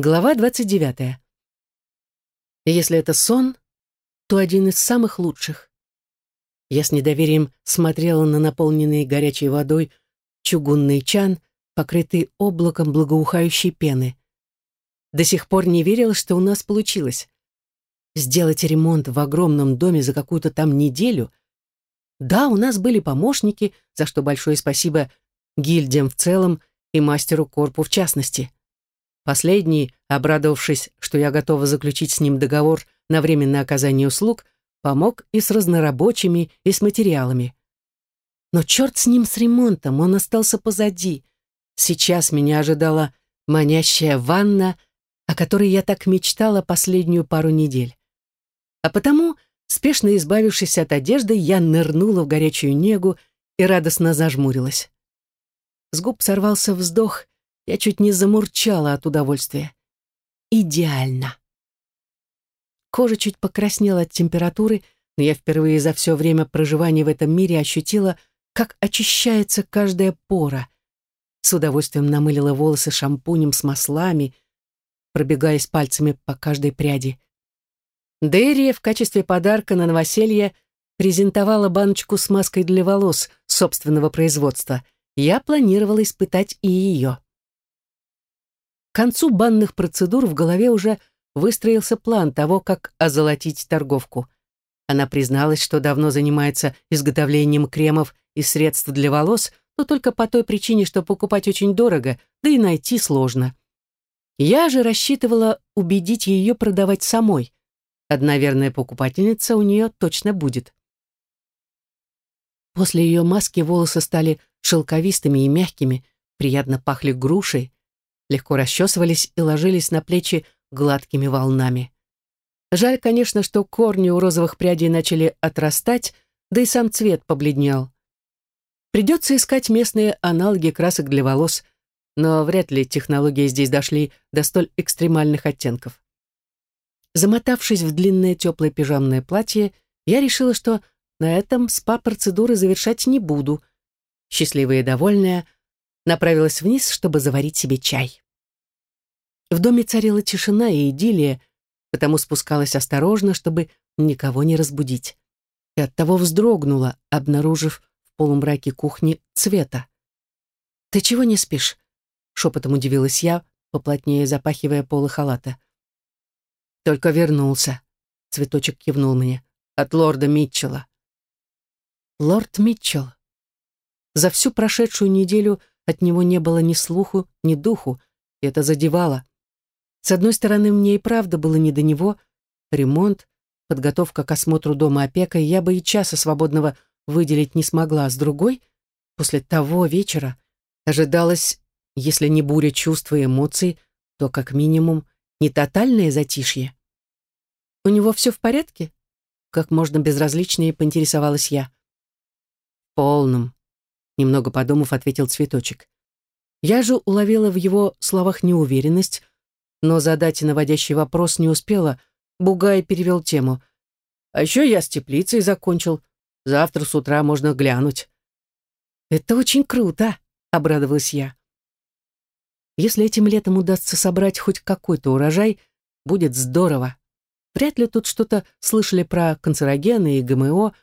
Глава 29. Если это сон, то один из самых лучших. Я с недоверием смотрела на наполненный горячей водой чугунный чан, покрытый облаком благоухающей пены. До сих пор не верила, что у нас получилось. Сделать ремонт в огромном доме за какую-то там неделю. Да, у нас были помощники, за что большое спасибо гильдиям в целом и мастеру Корпу в частности. Последний, обрадовавшись, что я готова заключить с ним договор на временное оказание услуг, помог и с разнорабочими, и с материалами. Но черт с ним с ремонтом, он остался позади. Сейчас меня ожидала манящая ванна, о которой я так мечтала последнюю пару недель. А потому, спешно избавившись от одежды, я нырнула в горячую негу и радостно зажмурилась. С губ сорвался вздох, я чуть не замурчала от удовольствия. Идеально. Кожа чуть покраснела от температуры, но я впервые за все время проживания в этом мире ощутила, как очищается каждая пора. С удовольствием намылила волосы шампунем с маслами, пробегаясь пальцами по каждой пряди. Дерри в качестве подарка на новоселье презентовала баночку с маской для волос собственного производства. Я планировала испытать и ее. Концу банных процедур в голове уже выстроился план того, как озолотить торговку. Она призналась, что давно занимается изготовлением кремов и средств для волос, но только по той причине, что покупать очень дорого, да и найти сложно. Я же рассчитывала убедить ее продавать самой. Одна верная покупательница у нее точно будет. После ее маски волосы стали шелковистыми и мягкими, приятно пахли грушей, легко расчесывались и ложились на плечи гладкими волнами. Жаль, конечно, что корни у розовых прядей начали отрастать, да и сам цвет побледнел. Придется искать местные аналоги красок для волос, но вряд ли технологии здесь дошли до столь экстремальных оттенков. Замотавшись в длинное теплое пижамное платье, я решила, что на этом спа-процедуры завершать не буду. Счастливая и довольная, направилась вниз, чтобы заварить себе чай. В доме царила тишина и идиллия, потому спускалась осторожно, чтобы никого не разбудить. И оттого вздрогнула, обнаружив в полумраке кухни цвета. «Ты чего не спишь?» — шепотом удивилась я, поплотнее запахивая полы халата. «Только вернулся», — цветочек кивнул мне, — «от лорда Митчелла». «Лорд Митчелл». За всю прошедшую неделю от него не было ни слуху, ни духу, и это задевало. С одной стороны, мне и правда было не до него. Ремонт, подготовка к осмотру дома опека, я бы и часа свободного выделить не смогла. А с другой, после того вечера ожидалось, если не буря чувств и эмоций, то как минимум не тотальное затишье. «У него все в порядке?» Как можно безразличнее поинтересовалась я. «В полном», Немного подумав, ответил цветочек. Я же уловила в его словах неуверенность, но задать наводящий вопрос не успела. Бугай перевел тему. «А еще я с теплицей закончил. Завтра с утра можно глянуть». «Это очень круто», — обрадовалась я. «Если этим летом удастся собрать хоть какой-то урожай, будет здорово. Вряд ли тут что-то слышали про канцерогены и ГМО,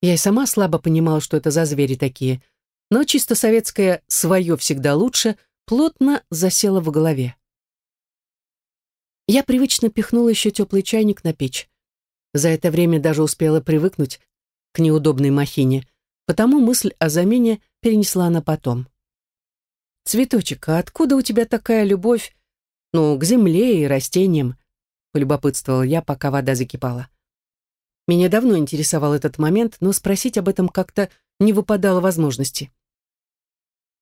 я и сама слабо понимала, что это за звери такие, но чисто советское «свое всегда лучше» плотно засело в голове. Я привычно пихнула еще теплый чайник на печь. За это время даже успела привыкнуть к неудобной махине, потому мысль о замене перенесла на потом. «Цветочек, а откуда у тебя такая любовь, ну, к земле и растениям?» — полюбопытствовала я, пока вода закипала. Меня давно интересовал этот момент, но спросить об этом как-то не выпадало возможности.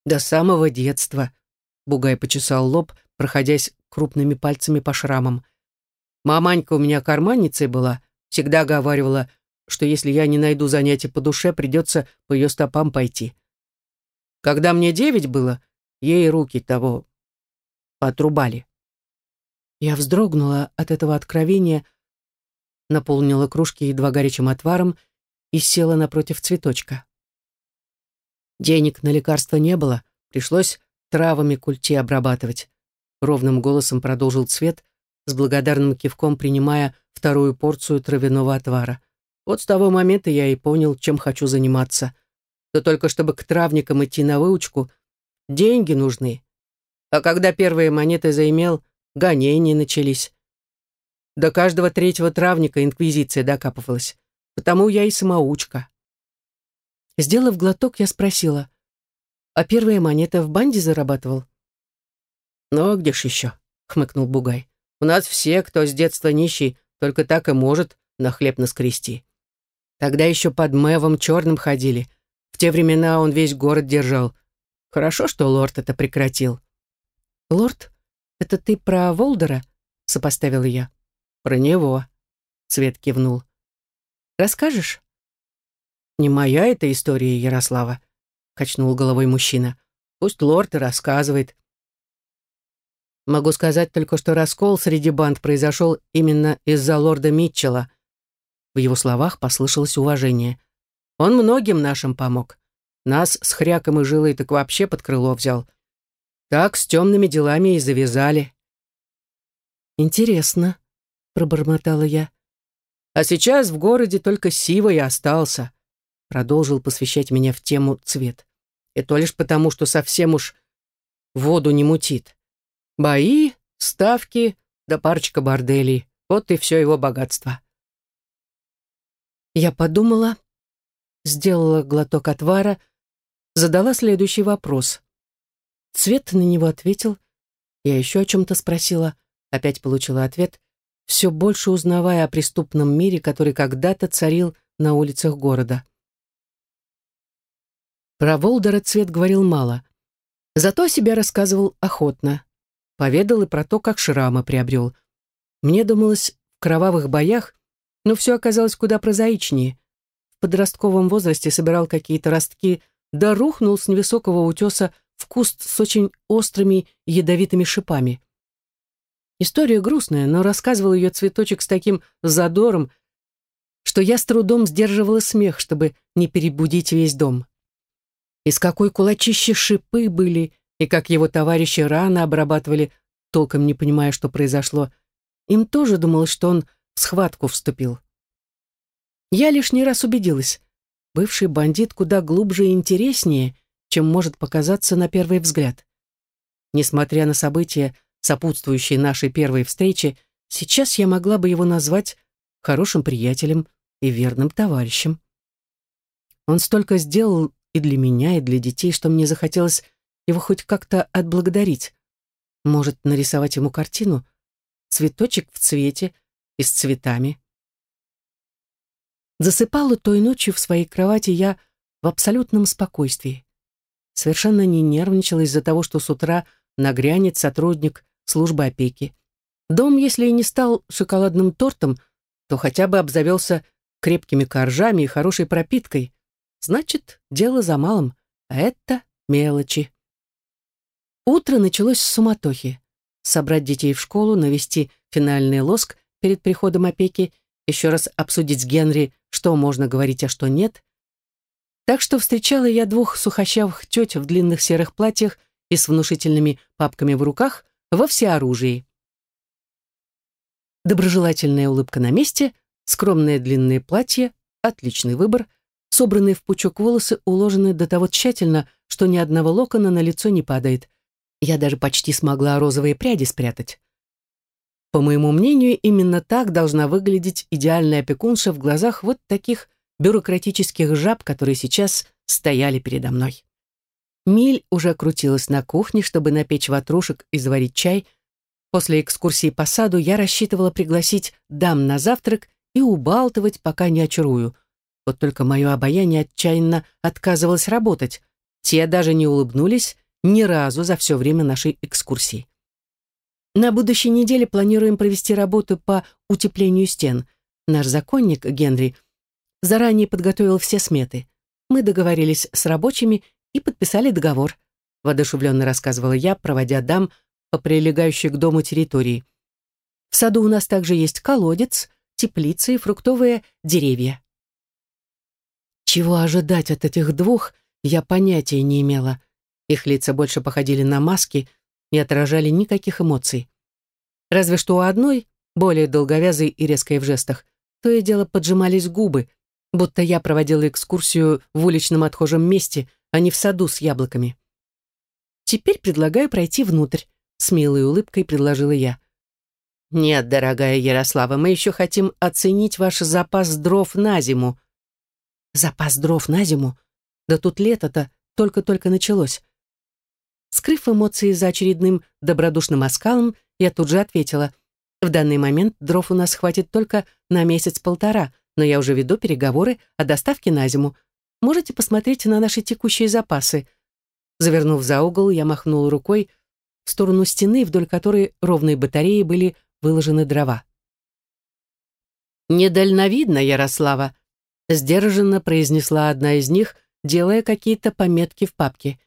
«До самого детства», — Бугай почесал лоб, проходясь крупными пальцами по шрамам. «Маманька у меня карманницей была, всегда говаривала, что если я не найду занятия по душе, придется по ее стопам пойти. Когда мне девять было, ей руки того отрубали». Я вздрогнула от этого откровения, — наполнила кружки едва горячим отваром и села напротив цветочка. Денег на лекарства не было, пришлось травами культи обрабатывать. ровным голосом продолжил Цвет, с благодарным кивком принимая вторую порцию травяного отвара. Вот с того момента я и понял, чем хочу заниматься. Да только чтобы к травникам идти на выучку, деньги нужны. А когда первые монеты заимел, гонения начались. До каждого третьего травника инквизиция докапывалась. Потому я и самоучка. Сделав глоток, я спросила, а первая монета в банде зарабатывал? «Ну, а где ж еще?» — хмыкнул Бугай. «У нас все, кто с детства нищий, только так и может на хлеб наскрести. Тогда еще под Мэвом черным ходили. В те времена он весь город держал. Хорошо, что лорд это прекратил». «Лорд? Это ты про Волдера?» — сопоставила я. «Про него», — Цвет кивнул. «Расскажешь?» «Не моя эта история, Ярослава», — качнул головой мужчина. «Пусть лорд и рассказывает. Могу сказать только, что раскол среди банд произошел именно из-за лорда Митчелла. В его словах послышалось уважение. Он многим нашим помог. Нас с хряком и жилой так вообще под крыло взял. Так с темными делами и завязали. «Интересно», — пробормотала я. «А сейчас в городе только Сива и остался», — продолжил посвящать меня в тему цвет. «И то лишь потому, что совсем уж воду не мутит. Бои, ставки да парочка борделей. Вот и все его богатство. Я подумала, сделала глоток отвара, задала следующий вопрос. Цвет на него ответил. Я еще о чем-то спросила, опять получила ответ, все больше узнавая о преступном мире, который когда-то царил на улицах города. Про Волдера Цвет говорил мало, зато себя рассказывал охотно. Поведал и про то, как шрамы приобрел. Мне думалось, в кровавых боях, но все оказалось куда прозаичнее. В подростковом возрасте собирал какие-то ростки, да рухнул с невысокого утеса в куст с очень острыми ядовитыми шипами. История грустная, но рассказывал ее цветочек с таким задором, что я с трудом сдерживала смех, чтобы не перебудить весь дом. Из какой кулачище шипы были, и как его товарищи рано обрабатывали, толком не понимая, что произошло, им тоже думалось, что он в схватку вступил. Я лишний раз убедилась, бывший бандит куда глубже и интереснее, чем может показаться на первый взгляд. Несмотря на события, сопутствующие нашей первой встрече, сейчас я могла бы его назвать хорошим приятелем и верным товарищем. Он столько сделал и для меня, и для детей, что мне захотелось его хоть как-то отблагодарить. Может, нарисовать ему картину? Цветочек в цвете и с цветами. Засыпала той ночью в своей кровати я в абсолютном спокойствии. Совершенно не нервничала из-за того, что с утра нагрянет сотрудник службы опеки. Дом, если и не стал шоколадным тортом, то хотя бы обзавелся крепкими коржами и хорошей пропиткой. Значит, дело за малым, а это мелочи. Утро началось с суматохи. Собрать детей в школу, навести финальный лоск перед приходом опеки, еще раз обсудить с Генри, что можно говорить, а что нет. Так что встречала я двух сухощавых теть в длинных серых платьях и с внушительными папками в руках во всеоружии. Доброжелательная улыбка на месте, скромное длинное платье, отличный выбор, собранные в пучок волосы уложены до того тщательно, что ни одного локона на лицо не падает, я даже почти смогла розовые пряди спрятать. По моему мнению, именно так должна выглядеть идеальная опекунша в глазах вот таких бюрократических жаб, которые сейчас стояли передо мной. Миль уже крутилась на кухне, чтобы напечь ватрушек и заварить чай. После экскурсии по саду я рассчитывала пригласить дам на завтрак и убалтывать, пока не очарую. Вот только мое обаяние отчаянно отказывалось работать. Те даже не улыбнулись, ни разу за все время нашей экскурсии. На будущей неделе планируем провести работу по утеплению стен. Наш законник, Генри, заранее подготовил все сметы. Мы договорились с рабочими и подписали договор, воодушевленно рассказывала я, проводя дам по прилегающей к дому территории. В саду у нас также есть колодец, теплицы и фруктовые деревья. Чего ожидать от этих двух, я понятия не имела. Их лица больше походили на маски, не отражали никаких эмоций. Разве что у одной, более долговязой и резкой в жестах, то и дело поджимались губы, будто я проводила экскурсию в уличном отхожем месте, а не в саду с яблоками. «Теперь предлагаю пройти внутрь», — с милой улыбкой предложила я. «Нет, дорогая Ярослава, мы еще хотим оценить ваш запас дров на зиму». «Запас дров на зиму? Да тут лето-то только-только началось». Скрыв эмоции за очередным добродушным оскалом, я тут же ответила. «В данный момент дров у нас хватит только на месяц-полтора, но я уже веду переговоры о доставке на зиму. Можете посмотреть на наши текущие запасы». Завернув за угол, я махнула рукой в сторону стены, вдоль которой ровные батареи были выложены дрова. «Недальновидно, Ярослава», — сдержанно произнесла одна из них, делая какие-то пометки в папке.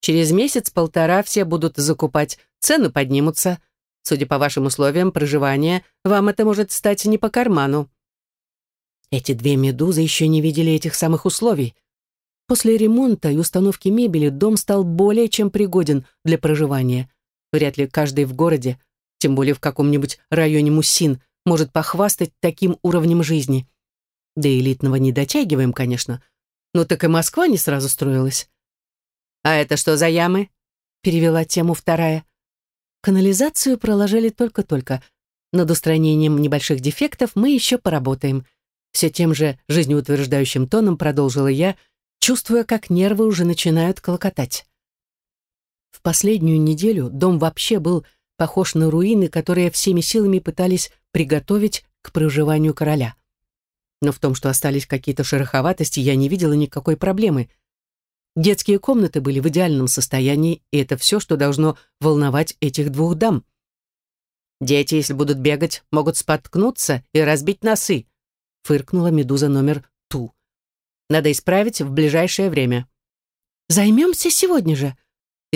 «Через месяц-полтора все будут закупать, цены поднимутся. Судя по вашим условиям проживания, вам это может стать не по карману». Эти две медузы еще не видели этих самых условий. После ремонта и установки мебели дом стал более чем пригоден для проживания. Вряд ли каждый в городе тем более в каком-нибудь районе Мусин, может похвастать таким уровнем жизни. До элитного не дотягиваем, конечно, но так и Москва не сразу строилась. «А это что за ямы?» — перевела тему вторая. Канализацию проложили только-только. Над устранением небольших дефектов мы еще поработаем. Все тем же жизнеутверждающим тоном продолжила я, чувствуя, как нервы уже начинают колокотать. В последнюю неделю дом вообще был похож на руины, которые всеми силами пытались приготовить к проживанию короля. Но в том, что остались какие-то шероховатости, я не видела никакой проблемы. Детские комнаты были в идеальном состоянии, и это все, что должно волновать этих двух дам. «Дети, если будут бегать, могут споткнуться и разбить носы», фыркнула медуза номер. «Надо исправить в ближайшее время». «Займемся сегодня же»,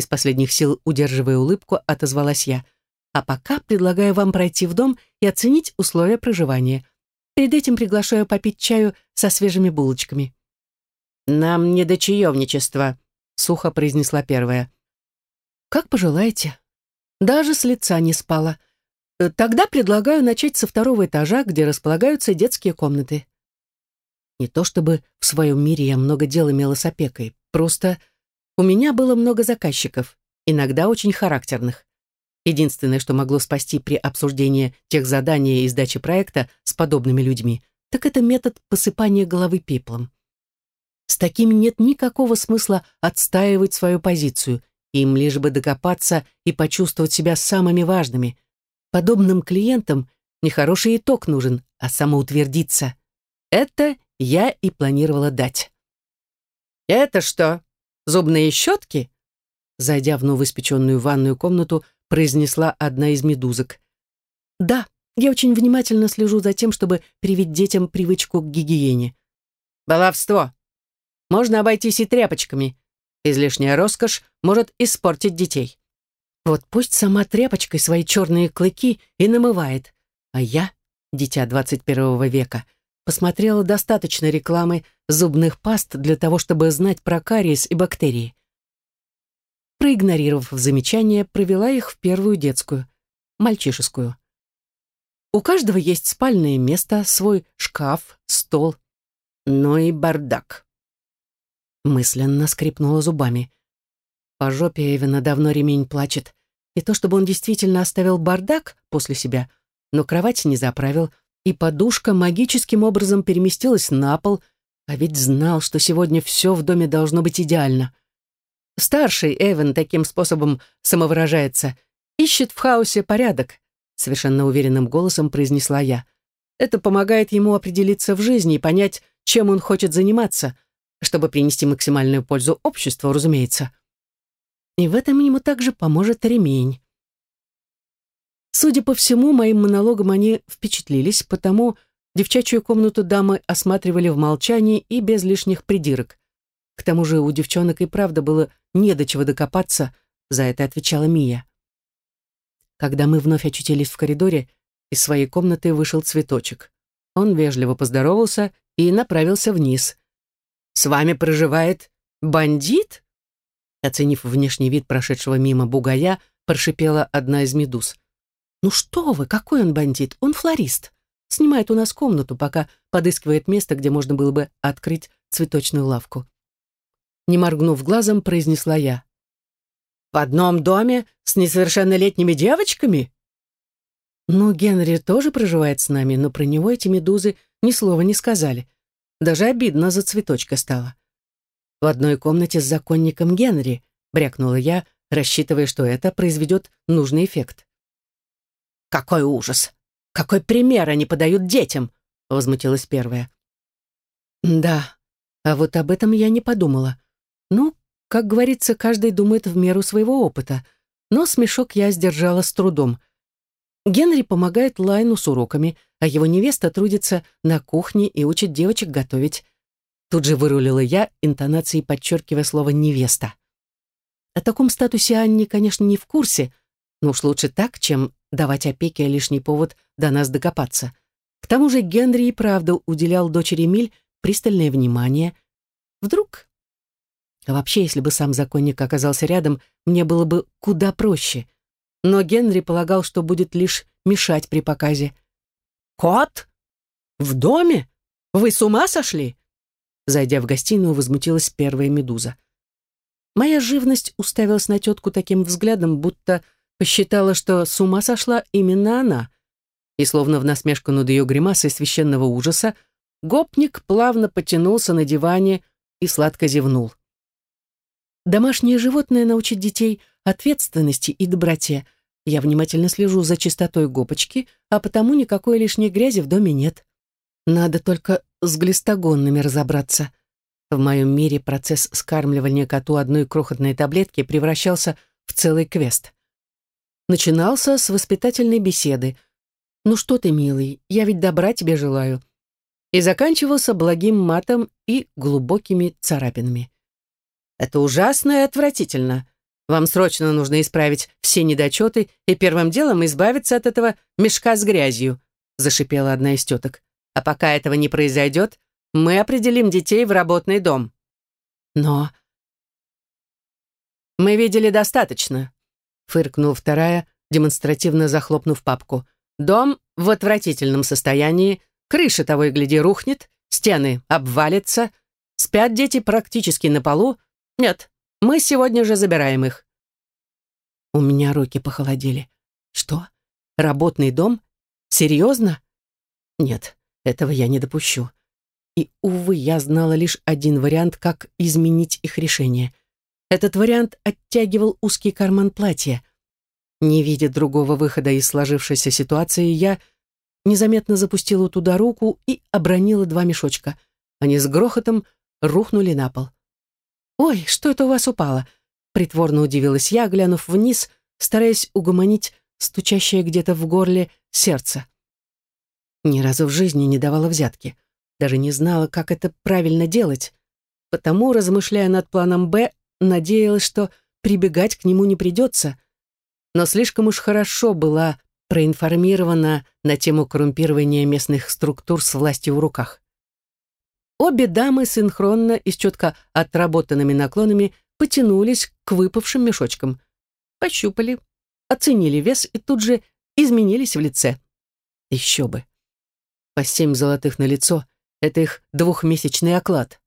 из последних сил, удерживая улыбку, отозвалась я. «А пока предлагаю вам пройти в дом и оценить условия проживания. Перед этим приглашаю попить чаю со свежими булочками». «Нам не до чаевничества», — сухо произнесла первая. «Как пожелаете. Даже с лица не спала. Э, тогда предлагаю начать со второго этажа, где располагаются детские комнаты». Не то чтобы в своем мире я много дел имела с опекой, просто у меня было много заказчиков, иногда очень характерных. Единственное, что могло спасти при обсуждении тех заданий и сдачи проекта с подобными людьми, так это метод посыпания головы пеплом. С такими нет никакого смысла отстаивать свою позицию, им лишь бы докопаться и почувствовать себя самыми важными. Подобным клиентам не хороший итог нужен, а самоутвердиться. Это я и планировала дать. «Это что, Зубные щетки?» Зайдя в новоиспеченную ванную комнату, произнесла одна из медузок. «Да, я очень внимательно слежу за тем, чтобы привить детям привычку к гигиене». «Баловство! Можно обойтись и тряпочками. Излишняя роскошь может испортить детей. Вот пусть сама тряпочкой свои черные клыки и намывает, а я, дитя 21 века, — посмотрела достаточно рекламы зубных паст для того, чтобы знать про кариес и бактерии. Проигнорировав замечание, провела их в первую детскую, мальчишескую. У каждого есть спальное место, свой шкаф, стол, но и бардак. Мысленно скрипнула зубами. По жопе Эвена давно ремень плачет. Не то чтобы он действительно оставил бардак после себя, но кровать не заправил, и подушка магическим образом переместилась на пол, а ведь знал, что сегодня все в доме должно быть идеально. Старший Эван таким способом самовыражается, ищет в хаосе порядок, совершенно уверенным голосом произнесла я. Это помогает ему определиться в жизни и понять, чем он хочет заниматься, чтобы принести максимальную пользу обществу, разумеется. И в этом ему также поможет ремень. Судя по всему, моим монологом они впечатлились, потому девчачью комнату дамы осматривали в молчании и без лишних придирок. К тому же у девчонок и правда было не до чего докопаться, за это отвечала Мия. Когда мы вновь очутились в коридоре, из своей комнаты вышел цветочек. Он вежливо поздоровался и направился вниз. «С вами проживает бандит?» Оценив внешний вид прошедшего мимо бугая, прошипела одна из медуз. «Ну что вы, какой он бандит? Он флорист. Снимает у нас комнату, пока подыскивает место, где можно было бы открыть цветочную лавку». Не моргнув глазом, произнесла я. «В одном доме с несовершеннолетними девочками?» «Ну, Генри тоже проживает с нами, но про него эти медузы ни слова не сказали. Даже обидно за цветочка стало. В одной комнате с законником Генри, брякнула я, рассчитывая, что это произведет нужный эффект. «Какой ужас! Какой пример они подают детям!» — возмутилась первая. «Да, а вот об этом я не подумала. Ну, как говорится, каждый думает в меру своего опыта, но смешок я сдержала с трудом. Генри помогает Лайну с уроками, а его невеста трудится на кухне и учит девочек готовить. Тут же вырулила я, интонацией подчеркивая слово «невеста». О таком статусе Анни, конечно, не в курсе, но уж лучше так, чем давать опеке лишний повод до нас докопаться. К тому же Генри и правда уделял дочери Миль пристальное внимание. Вдруг... А вообще, если бы сам законник оказался рядом, мне было бы куда проще. Но Генри полагал, что будет лишь мешать при показе. «Кот? В доме? Вы с ума сошли?» Зайдя в гостиную, возмутилась первая медуза. Моя живность уставилась на тетку таким взглядом, будто посчитала, что с ума сошла именно она. И словно в насмешку над ее гримасой священного ужаса, гопник плавно потянулся на диване и сладко зевнул. Домашнее животное научит детей ответственности и доброте. Я внимательно слежу за чистотой гопочки, а потому никакой лишней грязи в доме нет. Надо только с глистогонными разобраться. В моем мире процесс скармливания коту одной крохотной таблетки превращался в целый квест. Начинался с воспитательной беседы. «Ну что ты, милый, я ведь добра тебе желаю». И заканчивался благим матом и глубокими царапинами. «Это ужасно и отвратительно. Вам срочно нужно исправить все недочеты и первым делом избавиться от этого мешка с грязью», зашипела одна из теток. «А пока этого не произойдет, мы определим детей в работный дом. Но... Мы видели достаточно, фыркнул вторая, демонстративно захлопнув папку. Дом в отвратительном состоянии, крыша того и гляди рухнет, стены обвалятся, спят дети практически на полу. Нет, мы сегодня же забираем их. У меня руки похолодели. Что? Работный дом? Серьезно? Нет, этого я не допущу. И, увы, я знала лишь один вариант, как изменить их решение. Этот вариант оттягивал узкий карман платья. Не видя другого выхода из сложившейся ситуации, я незаметно запустила туда руку и обронила два мешочка. Они с грохотом рухнули на пол. «Ой, что это у вас упало?» Притворно удивилась я, глянув вниз, стараясь угомонить стучащее где-то в горле сердце. Ни разу в жизни не давала взятки даже не знала, как это правильно делать. Потому, размышляя над планом «Б», надеялась, что прибегать к нему не придется. Но слишком уж хорошо была проинформирована на тему коррумпирования местных структур с властью в руках. Обе дамы синхронно и с четко отработанными наклонами потянулись к выпавшим мешочкам. Пощупали, оценили вес и тут же изменились в лице. Еще бы. По семь золотых на лицо это их двухмесячный оклад.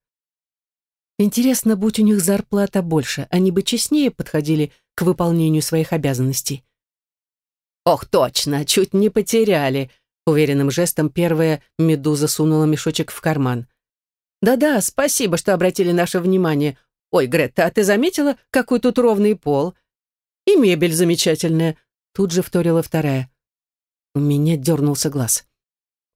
Интересно, будь у них зарплата больше, они бы честнее подходили к выполнению своих обязанностей. «Ох, точно, чуть не потеряли», — уверенным жестом первая медуза сунула мешочек в карман. «Да-да, спасибо, что обратили наше внимание. Ой, Гретта, а ты заметила, какой тут ровный пол? И мебель замечательная», — тут же вторила вторая. У меня дернулся глаз.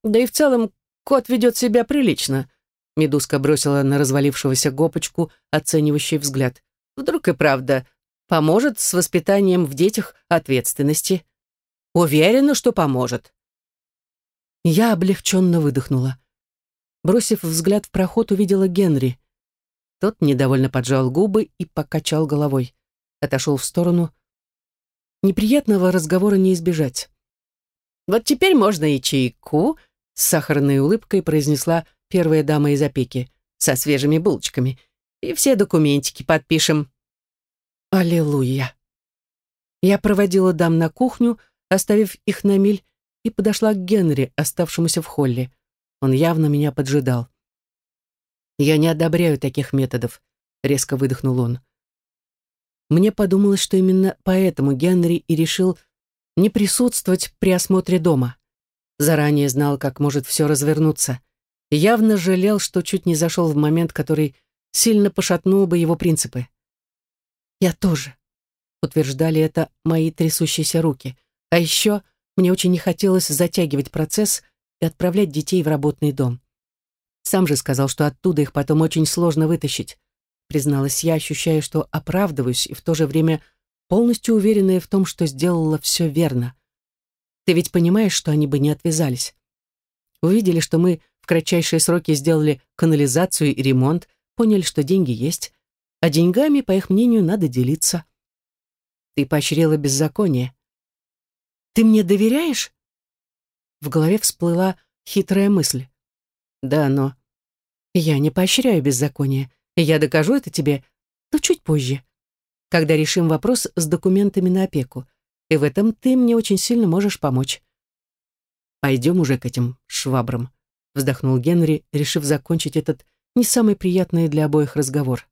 Да и в целом Кот ведет себя прилично. Медузка бросила на развалившегося гопочку оценивающий взгляд. Вдруг и правда поможет с воспитанием в детях ответственности. Уверена, что поможет. Я облегченно выдохнула. Бросив взгляд в проход, увидела Генри. Тот недовольно поджал губы и покачал головой. Отошел в сторону. Неприятного разговора не избежать. «Вот теперь можно и чайку», с сахарной улыбкой произнесла первая дама из опеки, со свежими булочками. И все документики подпишем. Аллилуйя. Я проводила дам на кухню, оставив их на миль, и подошла к Генри, оставшемуся в холле. Он явно меня поджидал. «Я не одобряю таких методов», — резко выдохнул он. Мне подумалось, что именно поэтому Генри и решил не присутствовать при осмотре дома. Заранее знал, как может все развернуться. Явно жалел, что чуть не зашел в момент, который сильно пошатнул бы его принципы. «Я тоже», — утверждали это мои трясущиеся руки. А еще мне очень не хотелось затягивать процесс и отправлять детей в работный дом. Сам же сказал, что оттуда их потом очень сложно вытащить. Призналась я, ощущая, что оправдываюсь и в то же время полностью уверенная в том, что сделала все верно. Ты ведь понимаешь, что они бы не отвязались. Увидели, что мы в кратчайшие сроки сделали канализацию и ремонт, поняли, что деньги есть, а деньгами, по их мнению, надо делиться. Ты поощрила беззаконие. Ты мне доверяешь? В голове всплыла хитрая мысль. Да, но... Я не поощряю беззаконие, и я докажу это тебе, но чуть позже, когда решим вопрос с документами на опеку. И в этом ты мне очень сильно можешь помочь. Пойдем уже к этим швабрам, вздохнул Генри, решив закончить этот не самый приятный для обоих разговор.